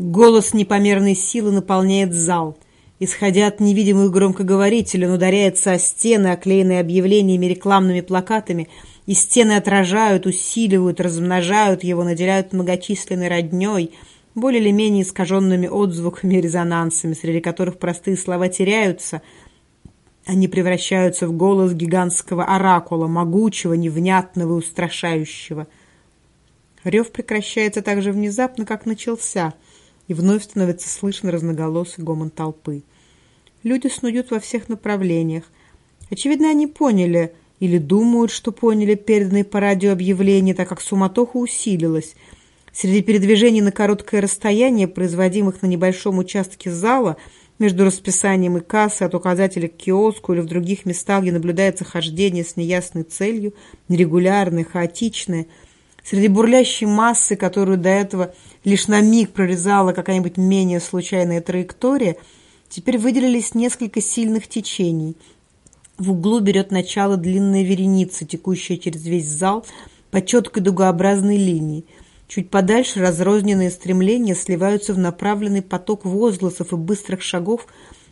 Голос непомерной силы наполняет зал. Исходя от невидимых громкоговорителей, он ударяется о стены, оклеенные объявлениями рекламными плакатами, и стены отражают, усиливают, размножают его, наделяют многочисленной родней, более или менее искаженными отзвуками и резонансами, среди которых простые слова теряются, они превращаются в голос гигантского оракула, могучего, невнятного и устрашающего. Рев прекращается так же внезапно, как начался, и вновь становится слышно разноголосый гомон толпы. Люди снуют во всех направлениях. Очевидно, они поняли или думают, что поняли переданные по радио объявления, так как суматоха усилилась. Среди передвижений на короткое расстояние, производимых на небольшом участке зала, между расписанием и кассой от указателя к киоску или в других местах, где наблюдается хождение с неясной целью, нерегулярное, хаотичное, среди бурлящей массы, которую до этого лишь на миг прорезала какая-нибудь менее случайная траектория, теперь выделились несколько сильных течений. В углу берет начало длинная вереница, текущая через весь зал по четкой дугообразной линии – Чуть подальше разрозненные стремления сливаются в направленный поток возгласов и быстрых шагов,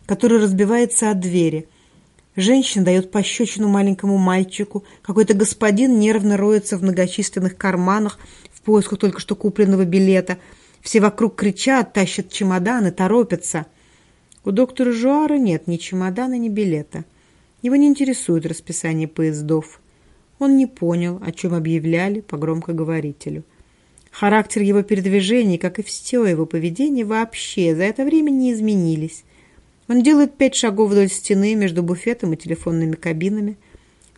который разбивается от двери. Женщина дает пощечину маленькому мальчику, какой-то господин нервно роется в многочисленных карманах в поисках только что купленного билета. Все вокруг кричат, тащат чемоданы, торопятся. У доктора Жуара нет ни чемодана, ни билета. Его не интересует расписание поездов. Он не понял, о чем объявляли по громкоговорителю. Характер его передвижений, как и все его поведение, вообще за это время не изменились. Он делает пять шагов вдоль стены между буфетом и телефонными кабинами,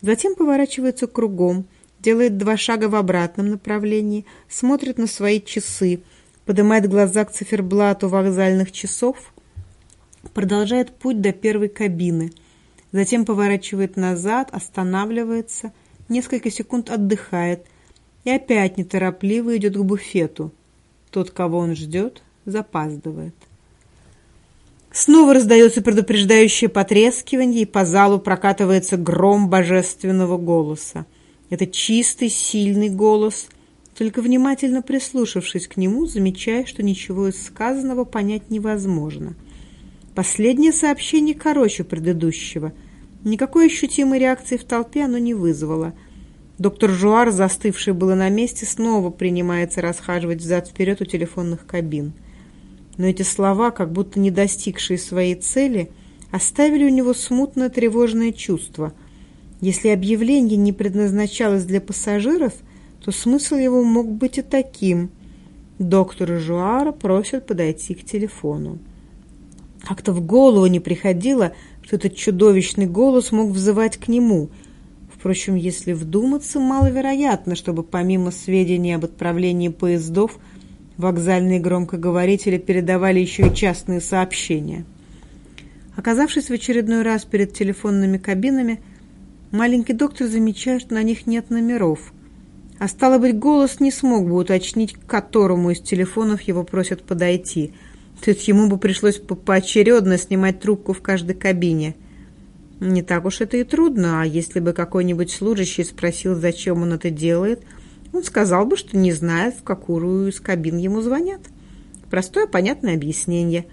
затем поворачивается кругом, делает два шага в обратном направлении, смотрит на свои часы, поднимает глаза к циферблату вокзальных часов, продолжает путь до первой кабины, затем поворачивает назад, останавливается, несколько секунд отдыхает – и опять неторопливо идет к буфету. Тот, кого он ждет, запаздывает. Снова раздается предупреждающее потрескивание, и по залу прокатывается гром божественного голоса. Это чистый, сильный голос. Только внимательно прислушавшись к нему, замечая, что ничего из сказанного понять невозможно. Последнее сообщение короче предыдущего. Никакой ощутимой реакции в толпе оно не вызвало – Доктор Жуар, застывший было на месте, снова принимается расхаживать взад-вперед у телефонных кабин. Но эти слова, как будто не достигшие своей цели, оставили у него смутное тревожное чувство. Если объявление не предназначалось для пассажиров, то смысл его мог быть и таким. Доктора Жуара просят подойти к телефону. Как-то в голову не приходило, что этот чудовищный голос мог взывать к нему – Впрочем, если вдуматься, маловероятно, чтобы помимо сведений об отправлении поездов, вокзальные громкоговорители передавали еще и частные сообщения. Оказавшись в очередной раз перед телефонными кабинами, маленький доктор замечает, что на них нет номеров. А стало быть, голос не смог бы уточнить, к которому из телефонов его просят подойти. То есть ему бы пришлось поочередно снимать трубку в каждой кабине – не так уж это и трудно, а если бы какой-нибудь служащий спросил, зачем он это делает, он сказал бы, что не знает, в какую из кабин ему звонят. Простое, понятное объяснение.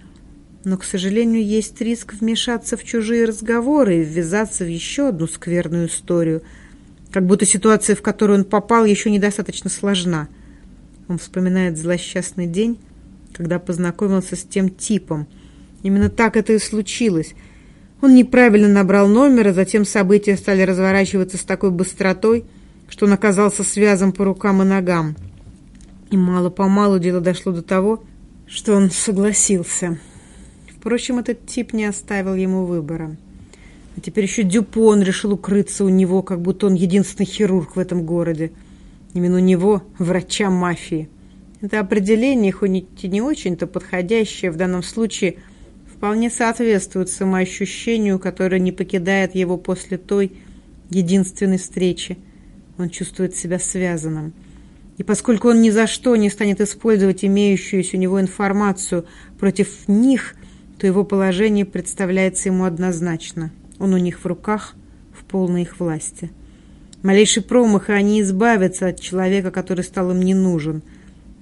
Но, к сожалению, есть риск вмешаться в чужие разговоры и ввязаться в еще одну скверную историю, как будто ситуация, в которую он попал, еще недостаточно сложна. Он вспоминает злосчастный день, когда познакомился с тем типом. Именно так это и случилось – он неправильно набрал номер, а затем события стали разворачиваться с такой быстротой, что он оказался связан по рукам и ногам. И мало-помалу дело дошло до того, что он согласился. Впрочем, этот тип не оставил ему выбора. А теперь еще Дюпон решил укрыться у него, как будто он единственный хирург в этом городе. Именно у него, врача мафии. Это определение, хоть и не очень-то подходящее в данном случае – вполне соответствует самоощущению, которое не покидает его после той единственной встречи. Он чувствует себя связанным. И поскольку он ни за что не станет использовать имеющуюся у него информацию против них, то его положение представляется ему однозначно. Он у них в руках, в полной их власти. Малейший промах, и они избавятся от человека, который стал им не нужен.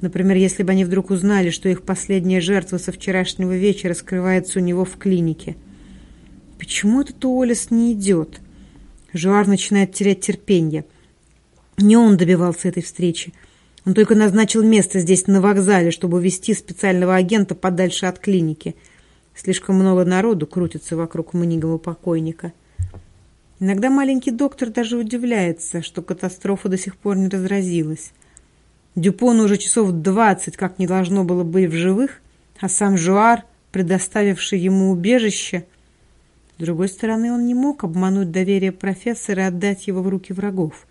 Например, если бы они вдруг узнали, что их последняя жертва со вчерашнего вечера скрывается у него в клинике. Почему этот Уоллес не идет? Жуар начинает терять терпение. Не он добивался этой встречи. Он только назначил место здесь, на вокзале, чтобы увезти специального агента подальше от клиники. Слишком много народу крутится вокруг мнигового покойника. Иногда маленький доктор даже удивляется, что катастрофа до сих пор не разразилась. Дюпону уже часов двадцать как не должно было быть в живых, а сам Жуар, предоставивший ему убежище... С другой стороны, он не мог обмануть доверие профессора и отдать его в руки врагов.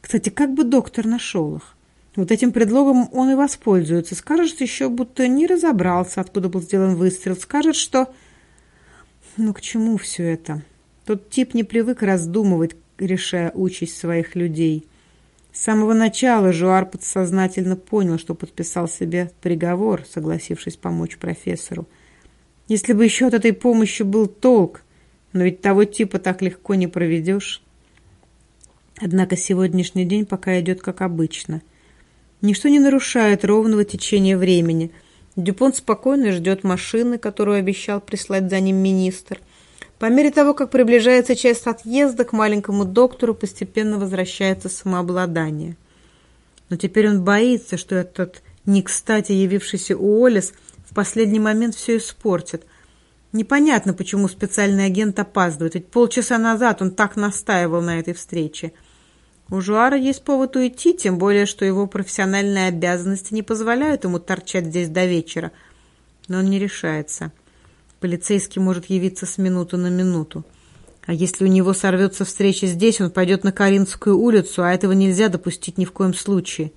Кстати, как бы доктор нашел их? Вот этим предлогом он и воспользуется. Скажет еще, будто не разобрался, откуда был сделан выстрел. Скажет, что... Ну, к чему все это? Тот тип не привык раздумывать, решая участь своих людей. С самого начала Жуар подсознательно понял, что подписал себе приговор, согласившись помочь профессору. Если бы еще от этой помощи был толк, но ведь того типа так легко не проведешь. Однако сегодняшний день пока идет как обычно. Ничто не нарушает ровного течения времени. Дюпон спокойно ждет машины, которую обещал прислать за ним министр. По мере того, как приближается часть отъезда, к маленькому доктору постепенно возвращается самообладание. Но теперь он боится, что этот не кстати явившийся Уоллес в последний момент все испортит. Непонятно, почему специальный агент опаздывает, ведь полчаса назад он так настаивал на этой встрече. У Жуара есть повод уйти, тем более, что его профессиональные обязанности не позволяют ему торчать здесь до вечера. Но он не решается. Полицейский может явиться с минуты на минуту. А если у него сорвется встреча здесь, он пойдет на Каринскую улицу, а этого нельзя допустить ни в коем случае.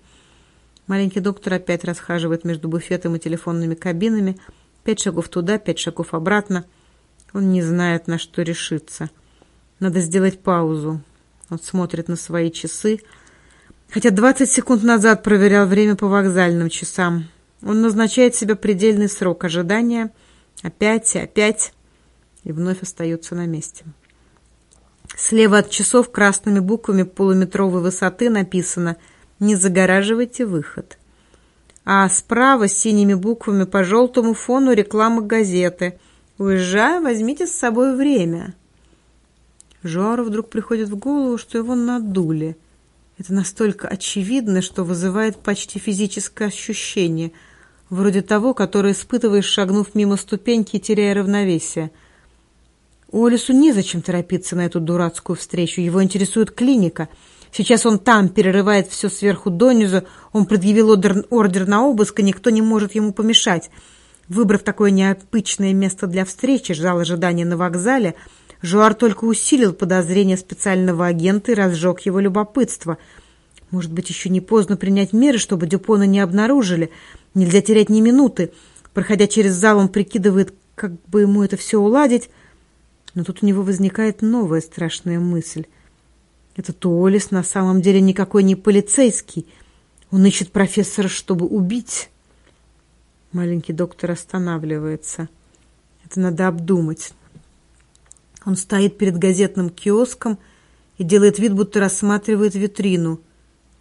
Маленький доктор опять расхаживает между буфетом и телефонными кабинами. Пять шагов туда, пять шагов обратно. Он не знает, на что решиться. Надо сделать паузу. Он смотрит на свои часы. Хотя 20 секунд назад проверял время по вокзальным часам. Он назначает себе предельный срок ожидания – Опять и опять. И вновь остается на месте. Слева от часов красными буквами полуметровой высоты написано «Не загораживайте выход». А справа синими буквами по желтому фону реклама газеты «Уезжая, возьмите с собой время». Жуару вдруг приходит в голову, что его надули. Это настолько очевидно, что вызывает почти физическое ощущение – вроде того, который испытываешь, шагнув мимо ступеньки и теряя равновесие. Уоллесу незачем торопиться на эту дурацкую встречу, его интересует клиника. Сейчас он там, перерывает все сверху донизу, он предъявил ордер, ордер на обыск, и никто не может ему помешать. Выбрав такое необычное место для встречи, ждал ожидания на вокзале, Жуар только усилил подозрение специального агента и разжег его любопытство. Может быть, еще не поздно принять меры, чтобы Дюпона не обнаружили – Нельзя терять ни минуты. Проходя через зал, он прикидывает, как бы ему это все уладить. Но тут у него возникает новая страшная мысль. Этот Уоллес на самом деле никакой не полицейский. Он ищет профессора, чтобы убить. Маленький доктор останавливается. Это надо обдумать. Он стоит перед газетным киоском и делает вид, будто рассматривает витрину.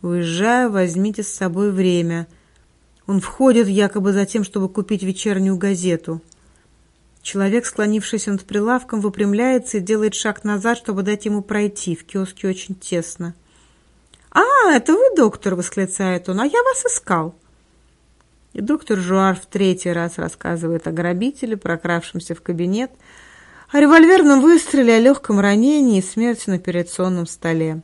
«Уезжая, возьмите с собой время». Он входит якобы за тем, чтобы купить вечернюю газету. Человек, склонившийся над прилавком, выпрямляется и делает шаг назад, чтобы дать ему пройти. В киоске очень тесно. «А, это вы, доктор!» — восклицает он. «А я вас искал!» И доктор Жуар в третий раз рассказывает о грабителе, прокравшемся в кабинет, о револьверном выстреле, о легком ранении и смерти на операционном столе.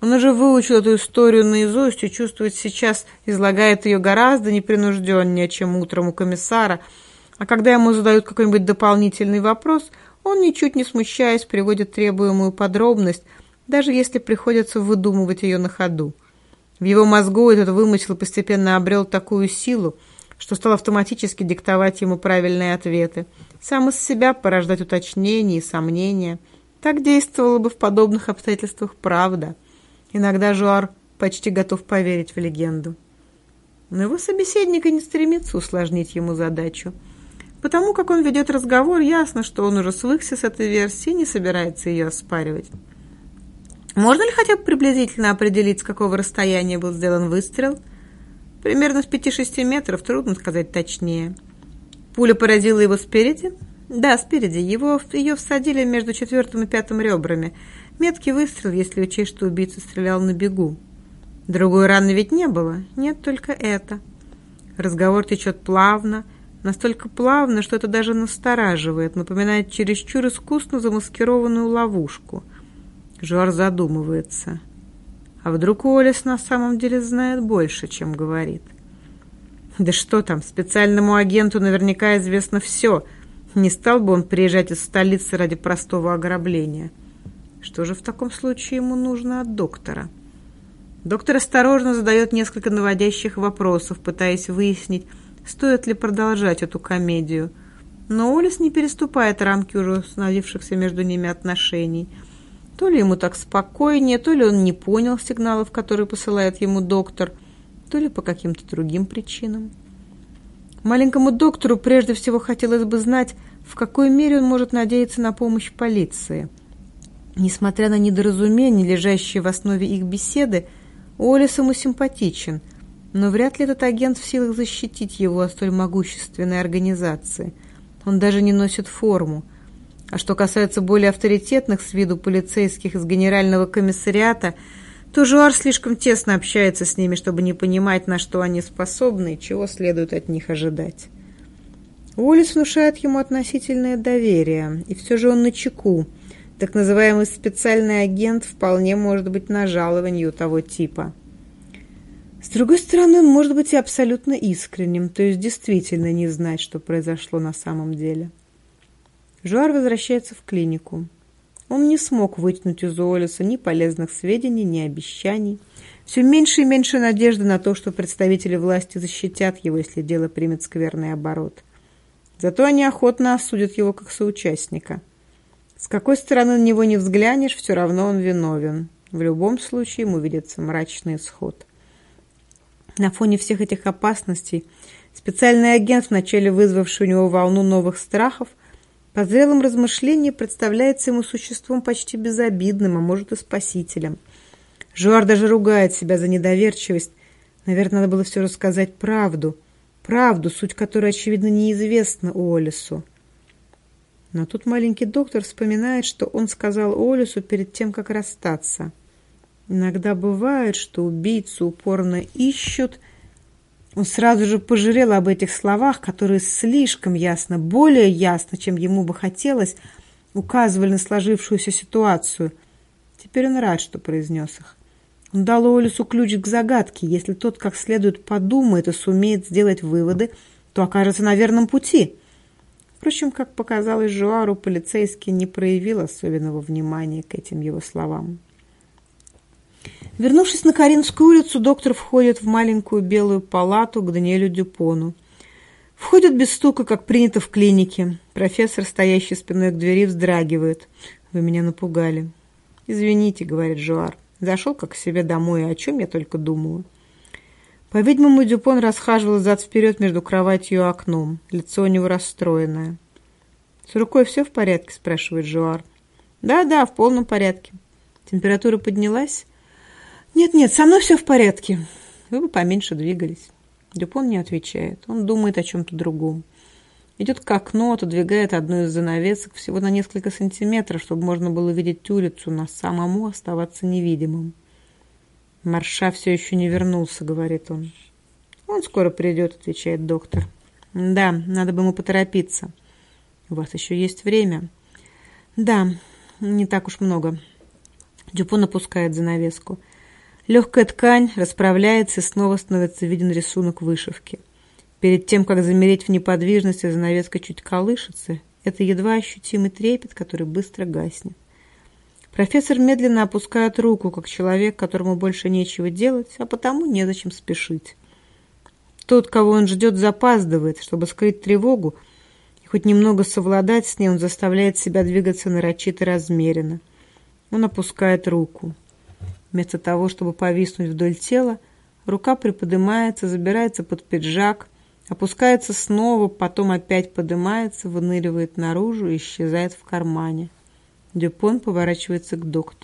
Он уже выучил эту историю наизусть и чувствует сейчас, излагает ее гораздо непринужденнее, чем утром у комиссара. А когда ему задают какой-нибудь дополнительный вопрос, он, ничуть не смущаясь, приводит требуемую подробность, даже если приходится выдумывать ее на ходу. В его мозгу этот вымысел постепенно обрел такую силу, что стал автоматически диктовать ему правильные ответы, сам из себя порождать уточнения и сомнения. Так действовало бы в подобных обстоятельствах правда – Иногда Жуар почти готов поверить в легенду. Но его собеседник и не стремится усложнить ему задачу. Потому как он ведет разговор, ясно, что он уже свыкся с этой версией и не собирается ее оспаривать. Можно ли хотя бы приблизительно определить, с какого расстояния был сделан выстрел? Примерно с пяти-шести метров, трудно сказать точнее. Пуля поразила его спереди? Да, спереди. Его, ее всадили между четвертым и пятым ребрами. Меткий выстрел, если учесть, что убийца стрелял на бегу. Другой раны ведь не было. Нет, только это. Разговор течет плавно, настолько плавно, что это даже настораживает, напоминает чересчур искусно замаскированную ловушку. Жуар задумывается. А вдруг Уоллес на самом деле знает больше, чем говорит? Да что там, специальному агенту наверняка известно все. Не стал бы он приезжать из столицы ради простого ограбления. Что же в таком случае ему нужно от доктора? Доктор осторожно задает несколько наводящих вопросов, пытаясь выяснить, стоит ли продолжать эту комедию. Но Олес не переступает рамки уже установившихся между ними отношений – то ли ему так спокойнее, то ли он не понял сигналов, которые посылает ему доктор, то ли по каким-то другим причинам. Маленькому доктору прежде всего хотелось бы знать, в какой мере он может надеяться на помощь полиции. Несмотря на недоразумения, лежащие в основе их беседы, Олес ему симпатичен, но вряд ли этот агент в силах защитить его от столь могущественной организации. Он даже не носит форму – а что касается более авторитетных с виду полицейских из генерального комиссариата, то Жуар слишком тесно общается с ними, чтобы не понимать, на что они способны и чего следует от них ожидать. Уоллес внушает ему относительное доверие, и все же он на чеку. Так называемый специальный агент вполне может быть на жаловании у того типа. С другой стороны, он может быть и абсолютно искренним, то есть действительно не знать, что произошло на самом деле. Жуар возвращается в клинику. Он не смог вытянуть из Уоллеса ни полезных сведений, ни обещаний. Все меньше и меньше надежды на то, что представители власти защитят его, если дело примет скверный оборот. Зато они охотно осудят его как соучастника. С какой стороны на него не взглянешь, все равно он виновен. В любом случае ему видится мрачный исход. На фоне всех этих опасностей специальный агент, вначале вызвавший у него волну новых страхов, по зрелым размышлениям представляется ему существом почти безобидным, а может и спасителем. Жуар даже ругает себя за недоверчивость. Наверное, надо было все рассказать правду. Правду, суть которой, очевидно, неизвестна Олесу. Но тут маленький доктор вспоминает, что он сказал Олесу перед тем, как расстаться. Иногда бывает, что убийцу упорно ищут – он сразу же пожалел об этих словах, которые слишком ясно, более ясно, чем ему бы хотелось, указывали на сложившуюся ситуацию. Теперь он рад, что произнес их. Он дал Олесу ключ к загадке. Если тот как следует подумает и сумеет сделать выводы, то окажется на верном пути. Впрочем, как показалось Жуару, полицейский не проявил особенного внимания к этим его словам. Вернувшись на Каринскую улицу, доктор входит в маленькую белую палату к Даниэлю Дюпону. Входит без стука, как принято в клинике. Профессор, стоящий спиной к двери, вздрагивает. «Вы меня напугали». «Извините», — говорит Жуар. «Зашел как к себе домой, о чем я только думаю». По-видимому, Дюпон расхаживал зад-вперед между кроватью и окном. Лицо у него расстроенное. «С рукой все в порядке?» – спрашивает Жуар. «Да-да, в полном порядке». Температура поднялась? «Нет-нет, со мной все в порядке. Вы бы поменьше двигались». Дюпон не отвечает. Он думает о чем-то другом. Идет к окну, отодвигает одну из занавесок всего на несколько сантиметров, чтобы можно было видеть улицу, но самому оставаться невидимым. «Марша все еще не вернулся», — говорит он. «Он скоро придет», — отвечает доктор. «Да, надо бы ему поторопиться. У вас еще есть время». «Да, не так уж много». Дюпон опускает занавеску. Легкая ткань расправляется и снова становится виден рисунок вышивки. Перед тем, как замереть в неподвижности, занавеска чуть колышется. Это едва ощутимый трепет, который быстро гаснет. Профессор медленно опускает руку, как человек, которому больше нечего делать, а потому незачем спешить. Тот, кого он ждет, запаздывает, чтобы скрыть тревогу, и хоть немного совладать с ней, он заставляет себя двигаться нарочито размеренно. Он опускает руку. Вместо того, чтобы повиснуть вдоль тела, рука приподнимается, забирается под пиджак, опускается снова, потом опять поднимается, выныривает наружу и исчезает в кармане. Дюпон поворачивается к доктору.